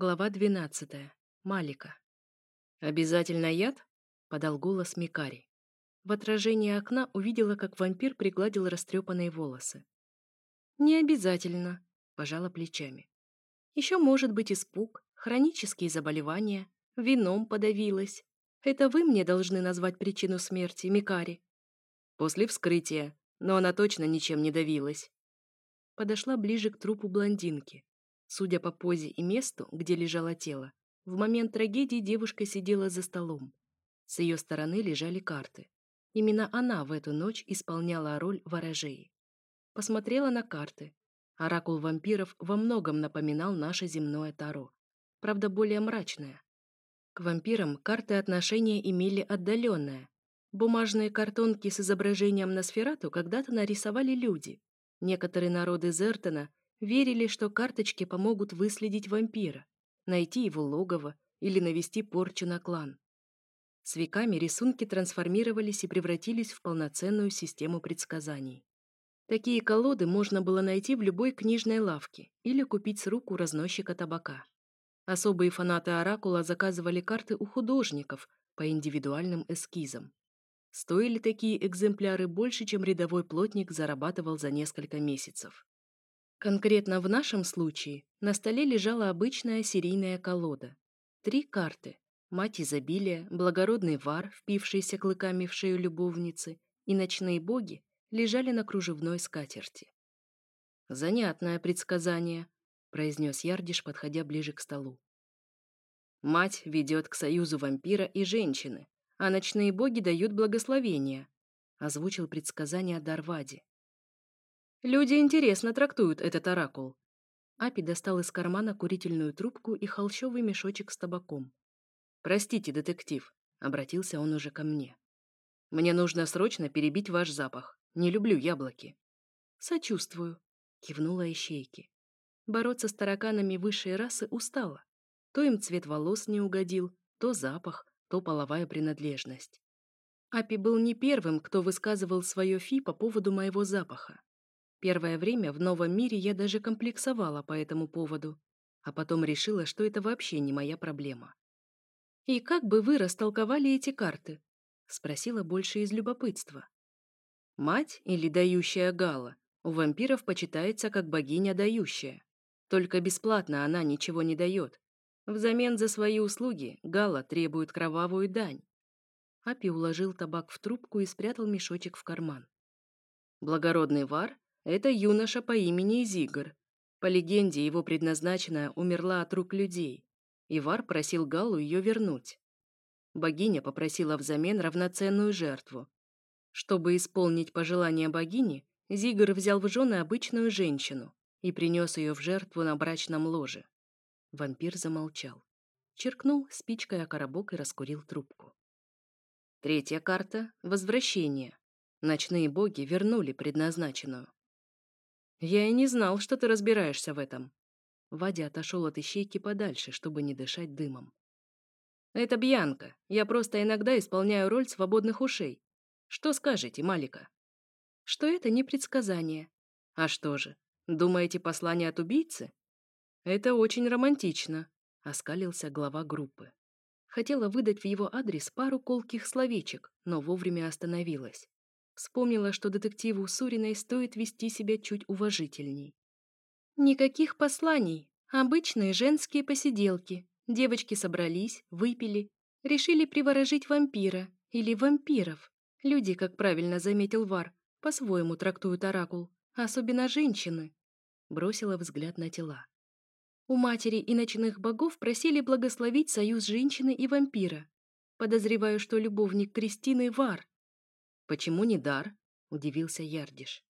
Глава 12. Малика. «Обязательно яд?» — подал голос Микари. В отражении окна увидела, как вампир пригладил растрепанные волосы. «Не обязательно», — пожала плечами. «Еще может быть испуг, хронические заболевания, вином подавилась. Это вы мне должны назвать причину смерти, Микари». «После вскрытия, но она точно ничем не давилась». Подошла ближе к трупу блондинки. Судя по позе и месту, где лежало тело, в момент трагедии девушка сидела за столом. С ее стороны лежали карты. Именно она в эту ночь исполняла роль ворожеи. Посмотрела на карты. Оракул вампиров во многом напоминал наше земное Таро. Правда, более мрачное. К вампирам карты отношения имели отдаленное. Бумажные картонки с изображением Носферату когда-то нарисовали люди. Некоторые народы Зертона Верили, что карточки помогут выследить вампира, найти его логово или навести порчу на клан. С веками рисунки трансформировались и превратились в полноценную систему предсказаний. Такие колоды можно было найти в любой книжной лавке или купить с рук у разносчика табака. Особые фанаты Оракула заказывали карты у художников по индивидуальным эскизам. Стоили такие экземпляры больше, чем рядовой плотник зарабатывал за несколько месяцев. Конкретно в нашем случае на столе лежала обычная серийная колода. Три карты. Мать изобилия, благородный вар, впившийся клыками в шею любовницы, и ночные боги лежали на кружевной скатерти. «Занятное предсказание», — произнес Ярдиш, подходя ближе к столу. «Мать ведет к союзу вампира и женщины, а ночные боги дают благословение», — озвучил предсказание Дарвади. Люди интересно трактуют этот оракул. Апи достал из кармана курительную трубку и холщовый мешочек с табаком. «Простите, детектив», — обратился он уже ко мне. «Мне нужно срочно перебить ваш запах. Не люблю яблоки». «Сочувствую», — кивнула Ищейки. Бороться с тараканами высшей расы устала. То им цвет волос не угодил, то запах, то половая принадлежность. Апи был не первым, кто высказывал свое фи по поводу моего запаха. Первое время в новом мире я даже комплексовала по этому поводу, а потом решила, что это вообще не моя проблема. «И как бы вы растолковали эти карты?» — спросила больше из любопытства. «Мать или дающая Гала у вампиров почитается как богиня дающая. Только бесплатно она ничего не дает. Взамен за свои услуги Гала требует кровавую дань». Апи уложил табак в трубку и спрятал мешочек в карман. Благородный вар это юноша по имени Изигр. По легенде, его предназначенная умерла от рук людей. Ивар просил Галу ее вернуть. Богиня попросила взамен равноценную жертву. Чтобы исполнить пожелание богини, Зигр взял в жены обычную женщину и принес ее в жертву на брачном ложе. Вампир замолчал. Черкнул спичкой о коробок и раскурил трубку. Третья карта — возвращение. Ночные боги вернули предназначенную. «Я и не знал, что ты разбираешься в этом». Вадя отошел от ищейки подальше, чтобы не дышать дымом. «Это Бьянка. Я просто иногда исполняю роль свободных ушей. Что скажете, Малика?» «Что это не предсказание». «А что же, думаете, послание от убийцы?» «Это очень романтично», — оскалился глава группы. Хотела выдать в его адрес пару колких словечек, но вовремя остановилась. Вспомнила, что детективу Суриной стоит вести себя чуть уважительней. Никаких посланий, обычные женские посиделки. Девочки собрались, выпили, решили приворожить вампира или вампиров. Люди, как правильно заметил Вар, по-своему трактуют оракул, особенно женщины. Бросила взгляд на тела. У матери и ночных богов просили благословить союз женщины и вампира. Подозреваю, что любовник Кристины — Вар. «Почему не дар?» — удивился Ярдиш.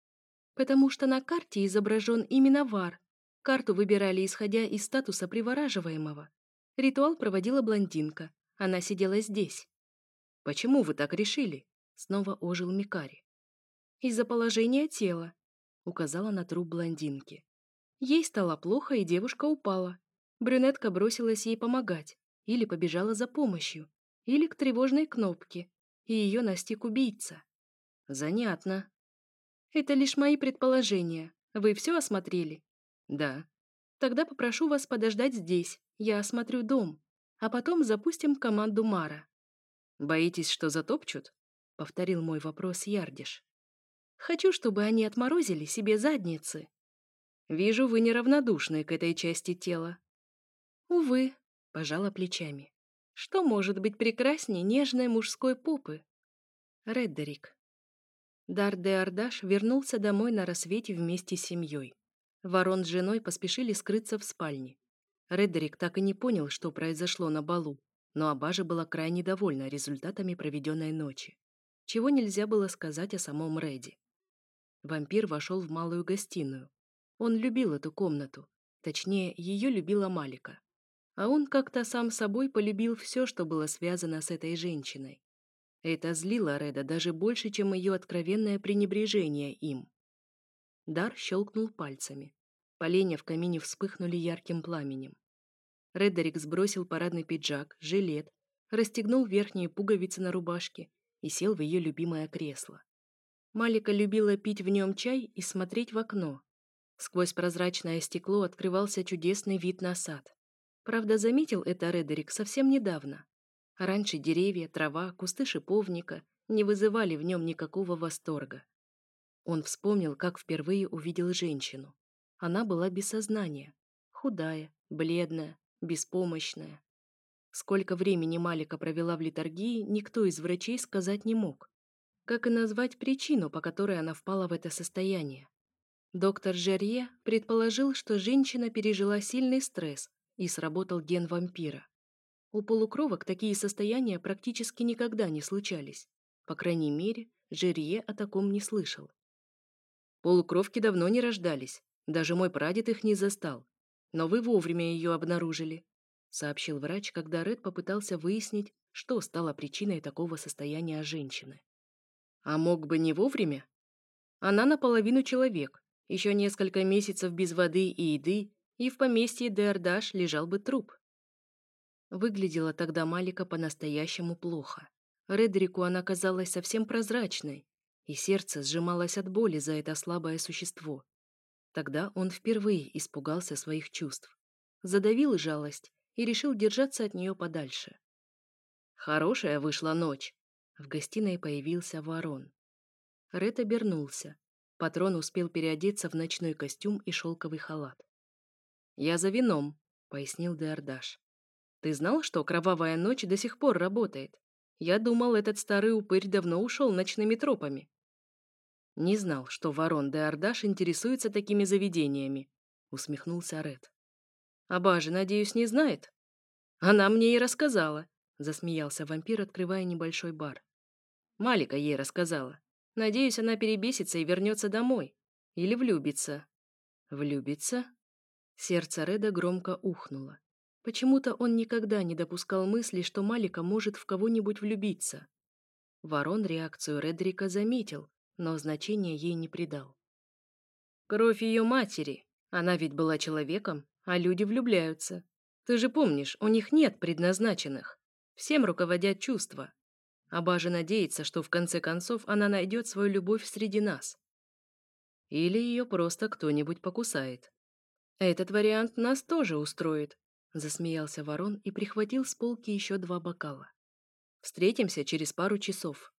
«Потому что на карте изображен именно вар. Карту выбирали, исходя из статуса привораживаемого. Ритуал проводила блондинка. Она сидела здесь». «Почему вы так решили?» — снова ожил Микари. «Из-за положения тела», — указала на труп блондинки. Ей стало плохо, и девушка упала. Брюнетка бросилась ей помогать, или побежала за помощью, или к тревожной кнопке, и ее настиг убийца. Занятно. Это лишь мои предположения. Вы все осмотрели? Да. Тогда попрошу вас подождать здесь, я осмотрю дом, а потом запустим команду Мара». «Боитесь, что затопчут?» — повторил мой вопрос Ярдиш. «Хочу, чтобы они отморозили себе задницы». «Вижу, вы неравнодушны к этой части тела». «Увы», — пожала плечами. «Что может быть прекраснее нежной мужской попы?» Реддерик. Дар де Ардаш вернулся домой на рассвете вместе с семьей. Ворон с женой поспешили скрыться в спальне. Редерик так и не понял, что произошло на балу, но Абажа была крайне довольна результатами проведенной ночи. Чего нельзя было сказать о самом Реди. Вампир вошел в малую гостиную. Он любил эту комнату. Точнее, ее любила Малика. А он как-то сам собой полюбил все, что было связано с этой женщиной. Это злило Реда даже больше, чем ее откровенное пренебрежение им. Дар щелкнул пальцами. Поленья в камине вспыхнули ярким пламенем. Редерик сбросил парадный пиджак, жилет, расстегнул верхние пуговицы на рубашке и сел в ее любимое кресло. Малика любила пить в нем чай и смотреть в окно. Сквозь прозрачное стекло открывался чудесный вид на сад. Правда, заметил это Редерик совсем недавно. Раньше деревья, трава, кусты шиповника не вызывали в нем никакого восторга. Он вспомнил, как впервые увидел женщину. Она была без сознания, худая, бледная, беспомощная. Сколько времени Малика провела в литургии, никто из врачей сказать не мог. Как и назвать причину, по которой она впала в это состояние? Доктор Жерье предположил, что женщина пережила сильный стресс и сработал ген вампира. У полукровок такие состояния практически никогда не случались. По крайней мере, Жерье о таком не слышал. Полукровки давно не рождались, даже мой прадед их не застал. Но вы вовремя ее обнаружили», — сообщил врач, когда Ред попытался выяснить, что стало причиной такого состояния женщины. «А мог бы не вовремя? Она наполовину человек, еще несколько месяцев без воды и еды, и в поместье Деордаш лежал бы труп». Выглядела тогда Малика по-настоящему плохо. Редрику она казалась совсем прозрачной, и сердце сжималось от боли за это слабое существо. Тогда он впервые испугался своих чувств, задавил жалость и решил держаться от нее подальше. Хорошая вышла ночь. В гостиной появился ворон. Ред обернулся. Патрон успел переодеться в ночной костюм и шелковый халат. «Я за вином», — пояснил Деордаш. «Ты знал, что кровавая ночь до сих пор работает? Я думал, этот старый упырь давно ушел ночными тропами». «Не знал, что ворон де Ардаш интересуется такими заведениями», — усмехнулся Ред. «Абажи, надеюсь, не знает?» «Она мне и рассказала», — засмеялся вампир, открывая небольшой бар. Малика ей рассказала. Надеюсь, она перебесится и вернется домой. Или влюбится. Влюбится? Сердце Реда громко ухнуло. Почему-то он никогда не допускал мысли, что Малика может в кого-нибудь влюбиться. Ворон реакцию Редрика заметил, но значения ей не придал. Кровь ее матери. Она ведь была человеком, а люди влюбляются. Ты же помнишь, у них нет предназначенных. Всем руководят чувства. Абажа надеется, что в конце концов она найдет свою любовь среди нас. Или ее просто кто-нибудь покусает. Этот вариант нас тоже устроит, засмеялся ворон и прихватил с полки еще два бокала. Встретимся через пару часов.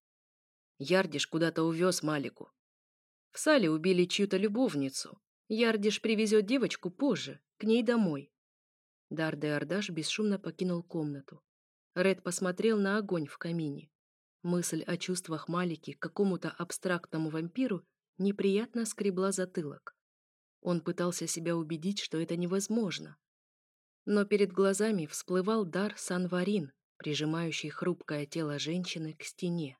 Ярдиш куда-то увез Малику. В сале убили чью-то любовницу. Ярдиш привезет девочку позже, к ней домой. Дар де Ардаш бесшумно покинул комнату. Ред посмотрел на огонь в камине. Мысль о чувствах Малики к какому-то абстрактному вампиру неприятно скребла затылок. Он пытался себя убедить, что это невозможно. Но перед глазами всплывал дар Санварин, прижимающий хрупкое тело женщины к стене.